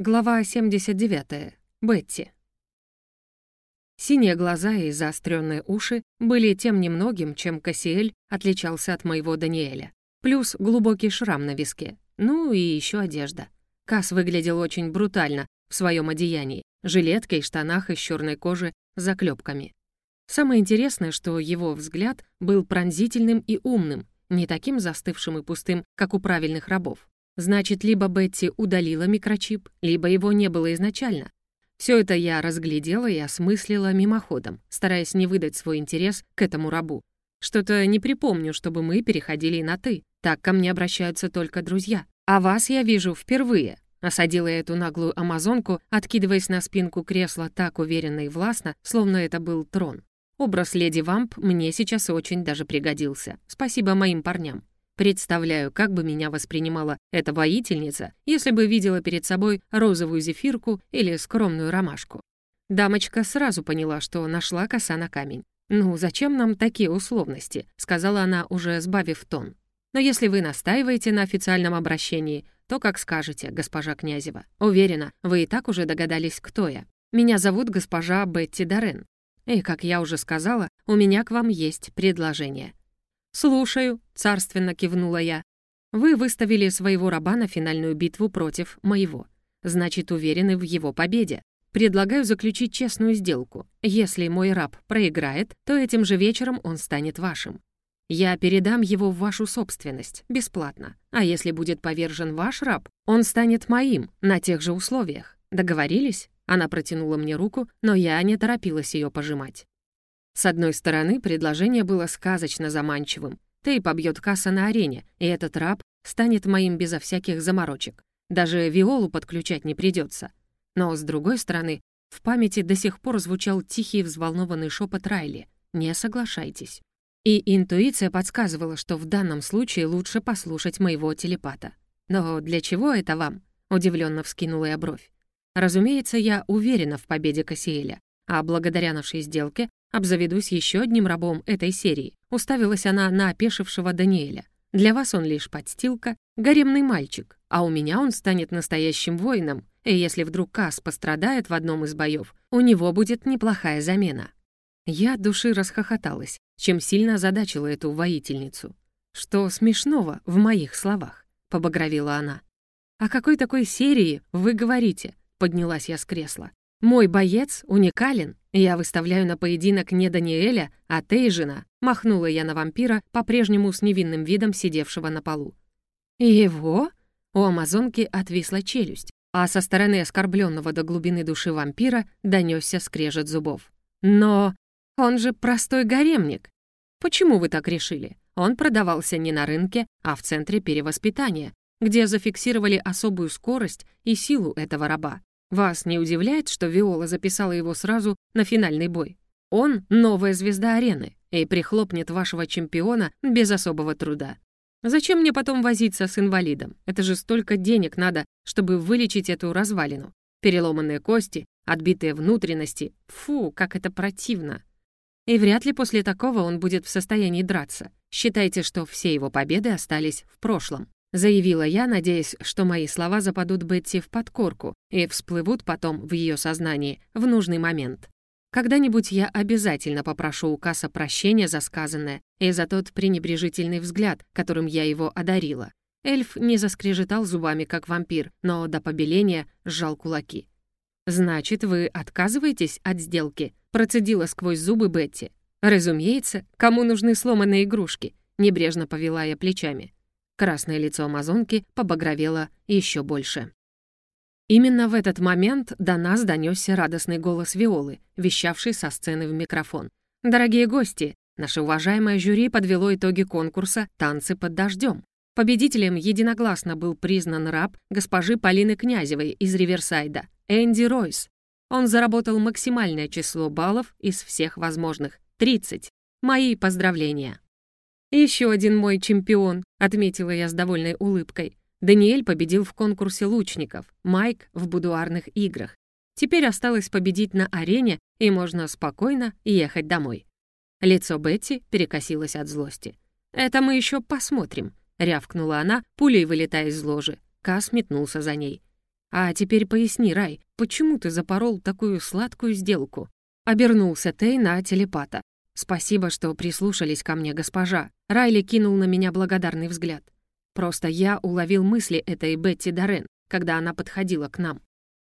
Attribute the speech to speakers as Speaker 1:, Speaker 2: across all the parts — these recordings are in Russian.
Speaker 1: Глава 79. Бетти. Синие глаза и заостренные уши были тем немногим, чем Кассиэль отличался от моего Даниэля. Плюс глубокий шрам на виске. Ну и еще одежда. Кас выглядел очень брутально в своем одеянии, жилетке и штанах из черной кожи с заклепками. Самое интересное, что его взгляд был пронзительным и умным, не таким застывшим и пустым, как у правильных рабов. Значит, либо Бетти удалила микрочип, либо его не было изначально. Все это я разглядела и осмыслила мимоходом, стараясь не выдать свой интерес к этому рабу. Что-то не припомню, чтобы мы переходили на «ты». Так ко мне обращаются только друзья. А вас я вижу впервые. Осадила я эту наглую амазонку, откидываясь на спинку кресла так уверенно и властно, словно это был трон. Образ леди Вамп мне сейчас очень даже пригодился. Спасибо моим парням. Представляю, как бы меня воспринимала эта воительница, если бы видела перед собой розовую зефирку или скромную ромашку. Дамочка сразу поняла, что нашла коса на камень. «Ну, зачем нам такие условности?» — сказала она, уже сбавив тон. «Но если вы настаиваете на официальном обращении, то как скажете, госпожа Князева. Уверена, вы и так уже догадались, кто я. Меня зовут госпожа Бетти Дорен. И, как я уже сказала, у меня к вам есть предложение. «Слушаю», — царственно кивнула я. «Вы выставили своего раба на финальную битву против моего. Значит, уверены в его победе. Предлагаю заключить честную сделку. Если мой раб проиграет, то этим же вечером он станет вашим. Я передам его в вашу собственность, бесплатно. А если будет повержен ваш раб, он станет моим, на тех же условиях. Договорились?» Она протянула мне руку, но я не торопилась ее пожимать. С одной стороны, предложение было сказочно заманчивым. Тей побьет касса на арене, и этот раб станет моим безо всяких заморочек. Даже Виолу подключать не придется. Но, с другой стороны, в памяти до сих пор звучал тихий взволнованный шепот Райли «Не соглашайтесь». И интуиция подсказывала, что в данном случае лучше послушать моего телепата. «Но для чего это вам?» — удивленно вскинула я бровь. Разумеется, я уверена в победе Кассиэля, а благодаря нашей сделке Обзаведусь еще одним рабом этой серии. Уставилась она на опешившего Даниэля. Для вас он лишь подстилка, гаремный мальчик, а у меня он станет настоящим воином, и если вдруг Кас пострадает в одном из боев, у него будет неплохая замена. Я от души расхохоталась, чем сильно озадачила эту воительницу. «Что смешного в моих словах?» — побагровила она. «О какой такой серии вы говорите?» — поднялась я с кресла. «Мой боец уникален. Я выставляю на поединок не Даниэля, а Тейжина», махнула я на вампира, по-прежнему с невинным видом сидевшего на полу. «Его?» У амазонки отвисла челюсть, а со стороны оскорбленного до глубины души вампира донесся скрежет зубов. «Но он же простой гаремник. Почему вы так решили? Он продавался не на рынке, а в центре перевоспитания, где зафиксировали особую скорость и силу этого раба. Вас не удивляет, что Виола записала его сразу на финальный бой? Он — новая звезда арены и прихлопнет вашего чемпиона без особого труда. Зачем мне потом возиться с инвалидом? Это же столько денег надо, чтобы вылечить эту развалину. Переломанные кости, отбитые внутренности. Фу, как это противно. И вряд ли после такого он будет в состоянии драться. Считайте, что все его победы остались в прошлом. Заявила я, надеясь, что мои слова западут Бетти в подкорку и всплывут потом в ее сознании в нужный момент. Когда-нибудь я обязательно попрошу у Касса прощения за сказанное и за тот пренебрежительный взгляд, которым я его одарила. Эльф не заскрежетал зубами, как вампир, но до побеления сжал кулаки. «Значит, вы отказываетесь от сделки?» — процедила сквозь зубы Бетти. «Разумеется, кому нужны сломанные игрушки?» — небрежно повела я плечами. Красное лицо амазонки побагровело еще больше. Именно в этот момент до нас донесся радостный голос Виолы, вещавший со сцены в микрофон. «Дорогие гости, наше уважаемое жюри подвело итоги конкурса «Танцы под дождем». Победителем единогласно был признан раб госпожи Полины Князевой из Риверсайда, Энди Ройс. Он заработал максимальное число баллов из всех возможных — 30. Мои поздравления. «Еще один мой чемпион», — отметила я с довольной улыбкой. Даниэль победил в конкурсе лучников, Майк — в будуарных играх. Теперь осталось победить на арене, и можно спокойно ехать домой. Лицо Бетти перекосилось от злости. «Это мы еще посмотрим», — рявкнула она, пулей вылетая из ложи. Кас метнулся за ней. «А теперь поясни, Рай, почему ты запорол такую сладкую сделку?» Обернулся Тей на телепата. «Спасибо, что прислушались ко мне, госпожа». Райли кинул на меня благодарный взгляд. Просто я уловил мысли этой Бетти Дорен, когда она подходила к нам.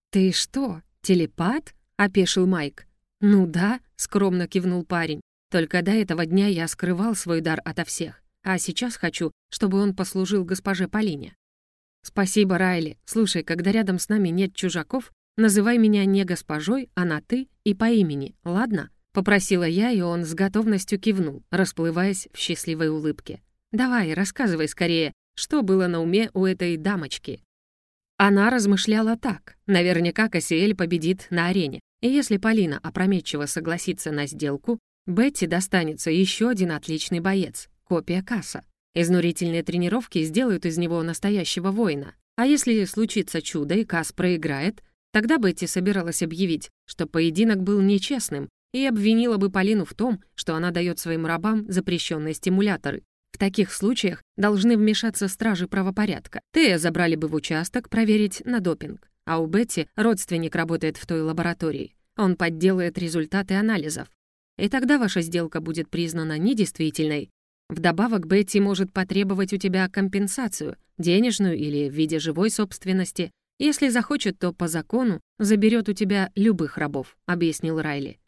Speaker 1: «Ты что, телепат?» — опешил Майк. «Ну да», — скромно кивнул парень. «Только до этого дня я скрывал свой дар ото всех, а сейчас хочу, чтобы он послужил госпоже Полине». «Спасибо, Райли. Слушай, когда рядом с нами нет чужаков, называй меня не госпожой, а на «ты» и по имени, ладно?» — попросила я, и он с готовностью кивнул, расплываясь в счастливой улыбке. «Давай, рассказывай скорее, что было на уме у этой дамочки?» Она размышляла так. Наверняка Кассиэль победит на арене. И если Полина опрометчиво согласится на сделку, Бетти достанется еще один отличный боец — копия Касса. Изнурительные тренировки сделают из него настоящего воина. А если случится чудо и Касс проиграет, тогда Бетти собиралась объявить, что поединок был нечестным, и обвинила бы Полину в том, что она дает своим рабам запрещенные стимуляторы. В таких случаях должны вмешаться стражи правопорядка. Тея забрали бы в участок проверить на допинг. А у Бетти родственник работает в той лаборатории. Он подделает результаты анализов. И тогда ваша сделка будет признана недействительной, Вдобавок, Бетти может потребовать у тебя компенсацию, денежную или в виде живой собственности. Если захочет, то по закону заберет у тебя любых рабов», — объяснил Райли.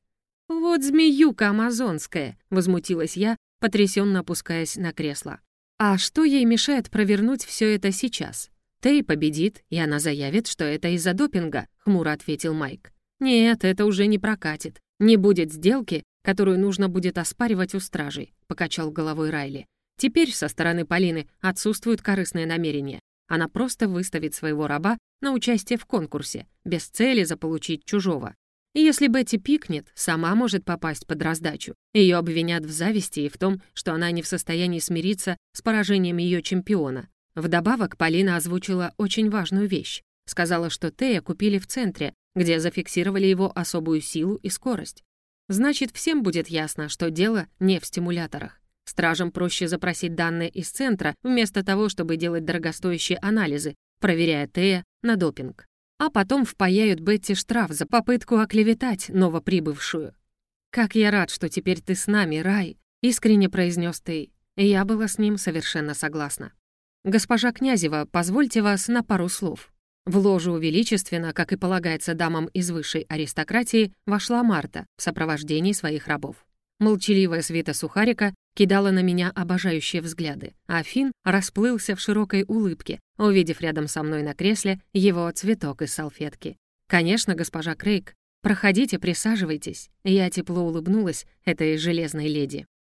Speaker 1: «Вот змеюка амазонская», — возмутилась я, потрясенно опускаясь на кресло. «А что ей мешает провернуть все это сейчас? Тей победит, и она заявит, что это из-за допинга», — хмуро ответил Майк. «Нет, это уже не прокатит. Не будет сделки, которую нужно будет оспаривать у стражей», — покачал головой Райли. «Теперь со стороны Полины отсутствуют корыстные намерения. Она просто выставит своего раба на участие в конкурсе, без цели заполучить чужого. И если Бетти пикнет, сама может попасть под раздачу. Ее обвинят в зависти и в том, что она не в состоянии смириться с поражением ее чемпиона. Вдобавок, Полина озвучила очень важную вещь. Сказала, что Тея купили в центре, где зафиксировали его особую силу и скорость. Значит, всем будет ясно, что дело не в стимуляторах. Стражам проще запросить данные из центра, вместо того, чтобы делать дорогостоящие анализы, проверяя Тея на допинг. А потом впаяют Бетти штраф за попытку оклеветать новоприбывшую. «Как я рад, что теперь ты с нами, Рай!» — искренне произнес Тей. Я была с ним совершенно согласна. «Госпожа Князева, позвольте вас на пару слов». В ложу величественно, как и полагается дамам из высшей аристократии, вошла Марта в сопровождении своих рабов. Молчаливая света сухарика кидала на меня обожающие взгляды, а Финн расплылся в широкой улыбке, увидев рядом со мной на кресле его цветок из салфетки. «Конечно, госпожа Крейг, проходите, присаживайтесь». Я тепло улыбнулась этой железной леди.